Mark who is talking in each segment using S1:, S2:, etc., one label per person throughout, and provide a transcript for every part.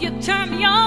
S1: you turn me on.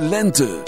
S2: Lente.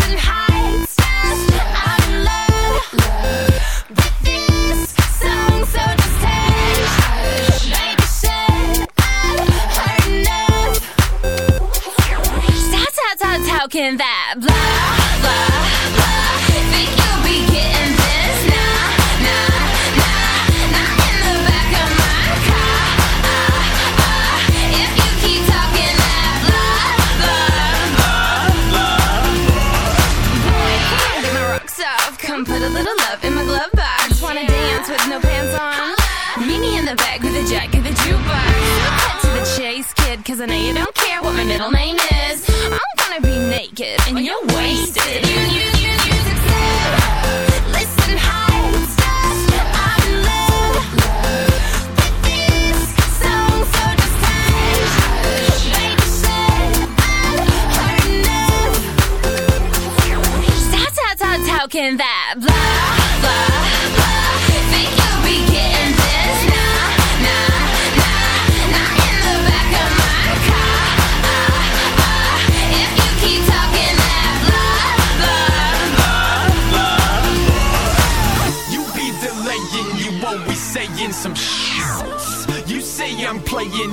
S2: Talking that blah, blah, blah. Think you'll be getting this? Nah, nah, nah. Not in the back of my car. Ah, ah. If you keep talking that blah, blah, Boy, come on, get my rocks off. Come put a little love in my glove box. Wanna dance with no pants on? Meet me in the back with a jack of the jukebox naked, cause I know you don't care what my middle name is. I'm gonna be naked and oh, you're wasted. You, you, you, you, Sarah. Listen I'm in love With this song so just distant. Baby said I heard enough. How, how, how, how that?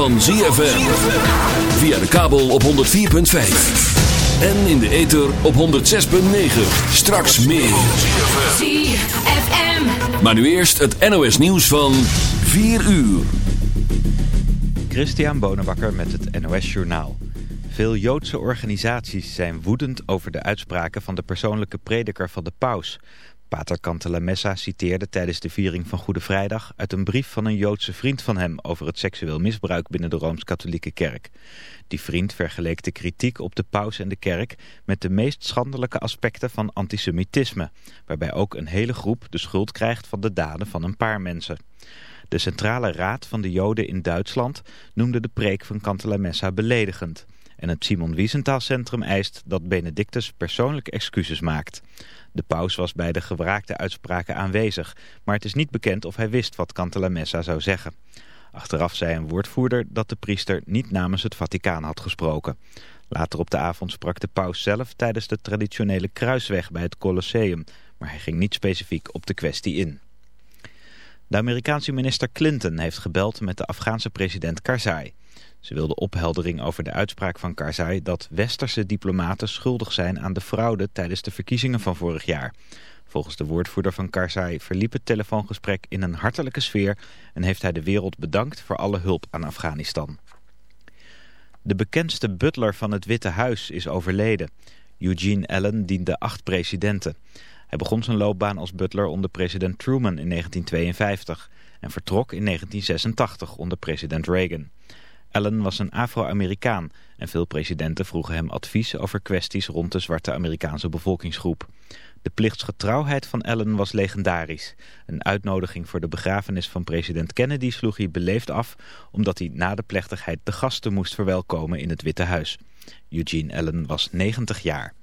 S3: Van ZFM. Via de kabel op 104.5. En in de ether op 106.9. Straks meer.
S1: ZFM.
S3: Maar nu eerst het NOS nieuws van 4 uur.
S4: Christian Bonenbakker met het NOS Journaal. Veel Joodse organisaties zijn woedend over de uitspraken van de persoonlijke prediker van de paus. Pater Cantalamessa citeerde tijdens de viering van Goede Vrijdag uit een brief van een Joodse vriend van hem over het seksueel misbruik binnen de Rooms-Katholieke Kerk. Die vriend vergeleek de kritiek op de paus en de kerk met de meest schandelijke aspecten van antisemitisme, waarbij ook een hele groep de schuld krijgt van de daden van een paar mensen. De Centrale Raad van de Joden in Duitsland noemde de preek van Cantalamessa beledigend. En het Simon Wiesenthal Centrum eist dat Benedictus persoonlijk excuses maakt. De paus was bij de gewraakte uitspraken aanwezig, maar het is niet bekend of hij wist wat Cantalamessa zou zeggen. Achteraf zei een woordvoerder dat de priester niet namens het Vaticaan had gesproken. Later op de avond sprak de paus zelf tijdens de traditionele kruisweg bij het Colosseum, maar hij ging niet specifiek op de kwestie in. De Amerikaanse minister Clinton heeft gebeld met de Afghaanse president Karzai. Ze wilde opheldering over de uitspraak van Karzai dat westerse diplomaten schuldig zijn aan de fraude tijdens de verkiezingen van vorig jaar. Volgens de woordvoerder van Karzai verliep het telefoongesprek in een hartelijke sfeer en heeft hij de wereld bedankt voor alle hulp aan Afghanistan. De bekendste butler van het Witte Huis is overleden. Eugene Allen diende acht presidenten. Hij begon zijn loopbaan als butler onder president Truman in 1952 en vertrok in 1986 onder president Reagan. Allen was een Afro-Amerikaan en veel presidenten vroegen hem advies over kwesties rond de zwarte Amerikaanse bevolkingsgroep. De plichtsgetrouwheid van Allen was legendarisch. Een uitnodiging voor de begrafenis van president Kennedy sloeg hij beleefd af... omdat hij na de plechtigheid de gasten moest verwelkomen in het Witte Huis. Eugene Allen was 90 jaar.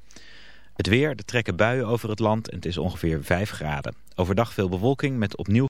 S4: Het weer, er trekken buien over het land en het is ongeveer 5 graden. Overdag veel bewolking met opnieuw